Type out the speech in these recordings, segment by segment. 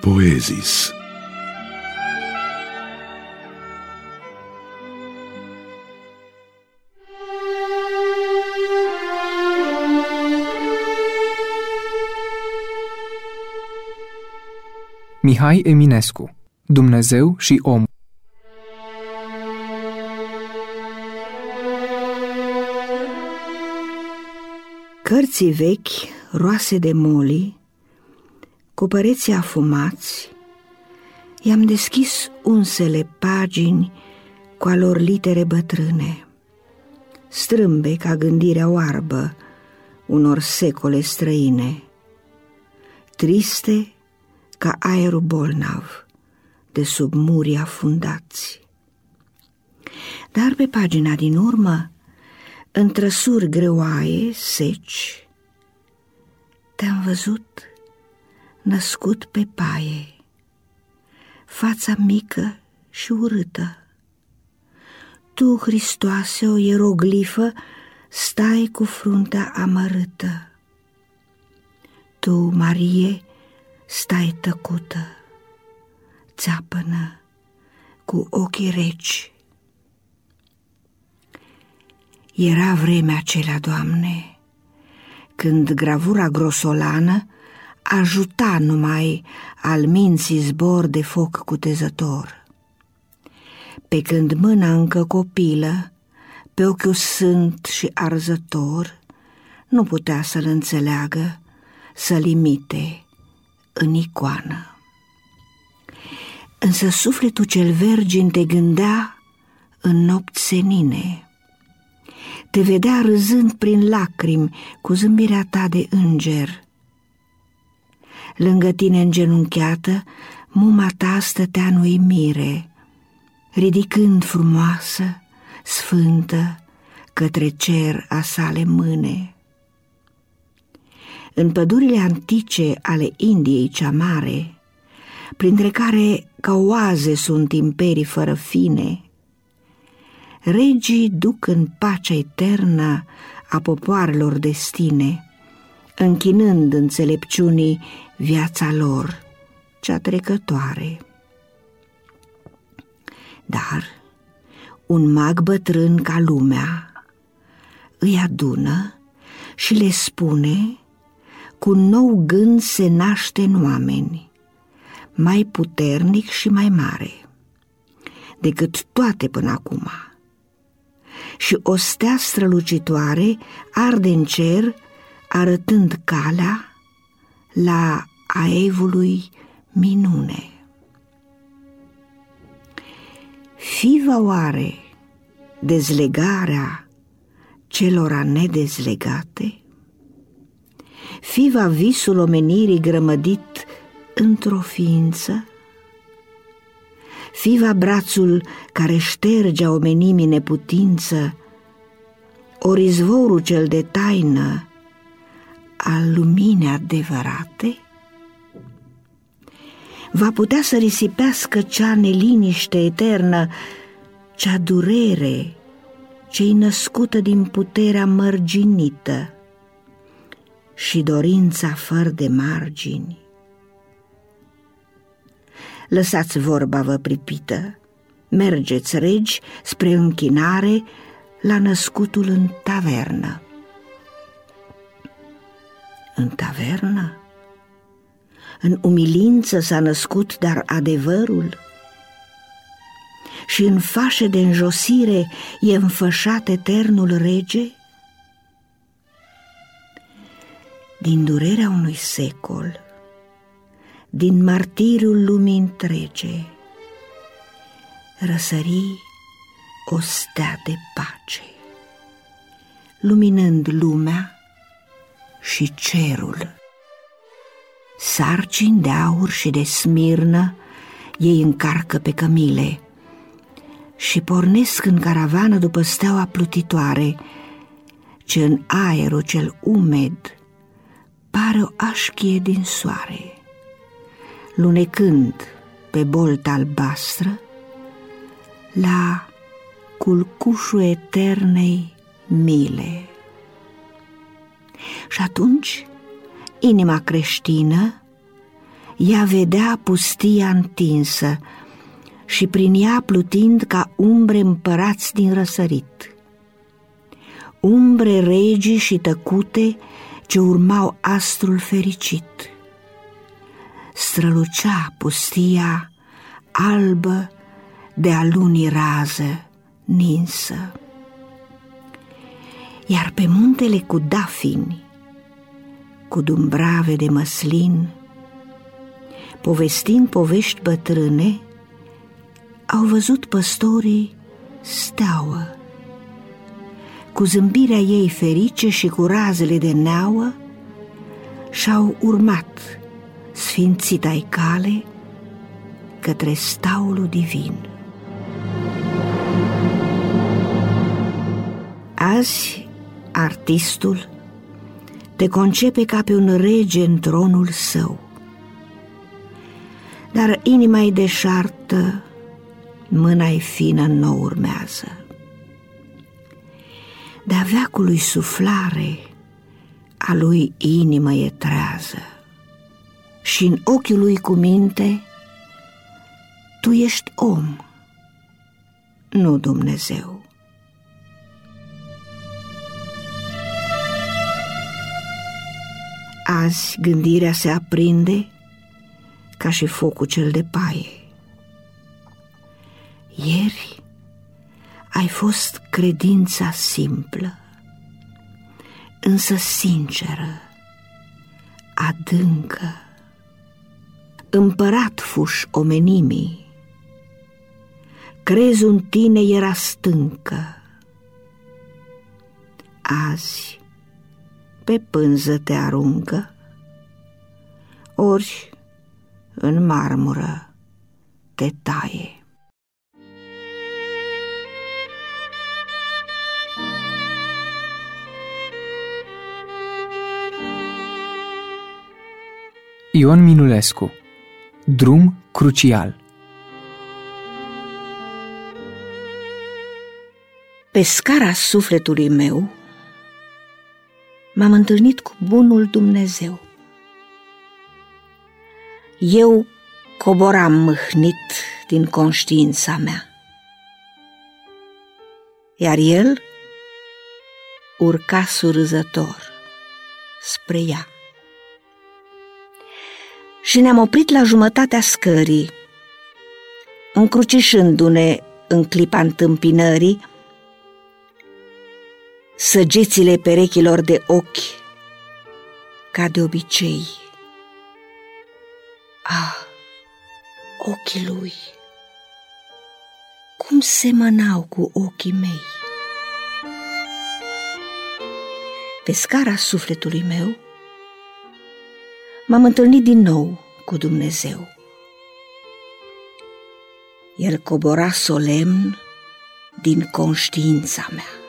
Poezis. Mihai Eminescu Dumnezeu și om. Cărții vechi, roase de moli, cu păreții afumați, i-am deschis unsele pagini cu a lor litere bătrâne, strâmbe ca gândirea oarbă unor secole străine, triste ca aerul bolnav de sub murii afundați. Dar pe pagina din urmă, în trăsuri greoaie, seci, te-am văzut născut pe paie, fața mică și urâtă. Tu, Hristoase, o ieroglifă, stai cu fruntea amărâtă. Tu, Marie, stai tăcută, țeapănă, cu ochii reci. Era vremea acelea, Doamne, când gravura grosolană ajuta numai al minții zbor de foc cutezător. Pe când mâna încă copilă, pe ochiul sânt și arzător, nu putea să-l înțeleagă, să-l imite în icoană. Însă sufletul cel vergin te gândea în nopți senine, te vedea râzând prin lacrimi cu zâmbirea ta de înger. Lângă tine îngenunchiată, muma ta stătea în uimire, ridicând frumoasă, sfântă, către cer a sale mâne. În pădurile antice ale Indiei cea mare, printre care ca oaze sunt imperii fără fine, regii duc în pacea eternă a popoarelor destine, închinând înțelepciunii viața lor, cea trecătoare. Dar un mag bătrân ca lumea îi adună și le spune cu un nou gând se naște în oameni, mai puternic și mai mare decât toate până acum. Și o stea strălucitoare arde în cer, arătând calea la aevului minune. Fiva oare dezlegarea celora nedezlegate? Fiva visul omenirii grămădit într-o ființă? Fiva brațul care șterge omenimii neputință, ori izvorul cel de taină al luminii adevărate? Va putea să risipească cea neliniște eternă, cea durere, ce-i născută din puterea mărginită, și dorința fără de margini. Lăsați vorba vă pripită, mergeți regi spre închinare la născutul în tavernă. În tavernă? În umilință s-a născut, dar adevărul? Și în fașe de înjosire e înfășat eternul rege? din durerea unui secol, din martiriul lumii întrege, răsări o stea de pace, luminând lumea și cerul. Sarcini de aur și de smirnă ei încarcă pe cămile și pornesc în caravană după steaua plutitoare, ce în aerul cel umed pare o așchie din soare, lunecând pe bolta albastră la culcușul eternei mile. Și atunci inima creștină ea vedea pustia întinsă și prin ea plutind ca umbre împărați din răsărit. Umbre regi și tăcute ce urmau astrul fericit. Strălucea pustia albă de-a lunii rază ninsă. Iar pe muntele cu dafini, cu dumbrave de măslin, povestind povești bătrâne, au văzut păstorii steauă. Cu zâmbirea ei ferice și cu razele de neauă, și-au urmat sfințita cale către staulul divin. Azi, artistul te concepe ca pe un rege în tronul său. Dar inima e deșartă, mâna e fină nu urmează. De-a veacului suflare, a lui inimă e trează și în ochiul lui cu minte, tu ești om, nu Dumnezeu. Azi gândirea se aprinde ca și focul cel de paie. Ieri ai fost credința simplă, însă sinceră, adâncă. Împărat fuși omenimii, crezi în tine era stâncă. Azi pe pânză te aruncă, orși în marmură te taie. Ion Minulescu. Drum crucial. Pe scara sufletului meu m-am întâlnit cu bunul Dumnezeu. Eu coboram mâhnit din conștiința mea, iar el urca surzător spre ea. Și ne-am oprit la jumătatea scării, încrucișându-ne în clipa întâmpinării, săgețile perechilor de ochi, ca de obicei. Ah, ochii lui, cum semănau cu ochii mei. Pe scara sufletului meu, m-am întâlnit din nou cu Dumnezeu. El cobora solemn din conștiința mea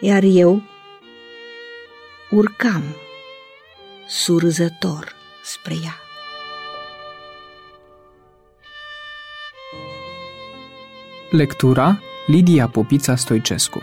iar eu urcam surzător spre ea. Lectura Lidia Popița Stoicescu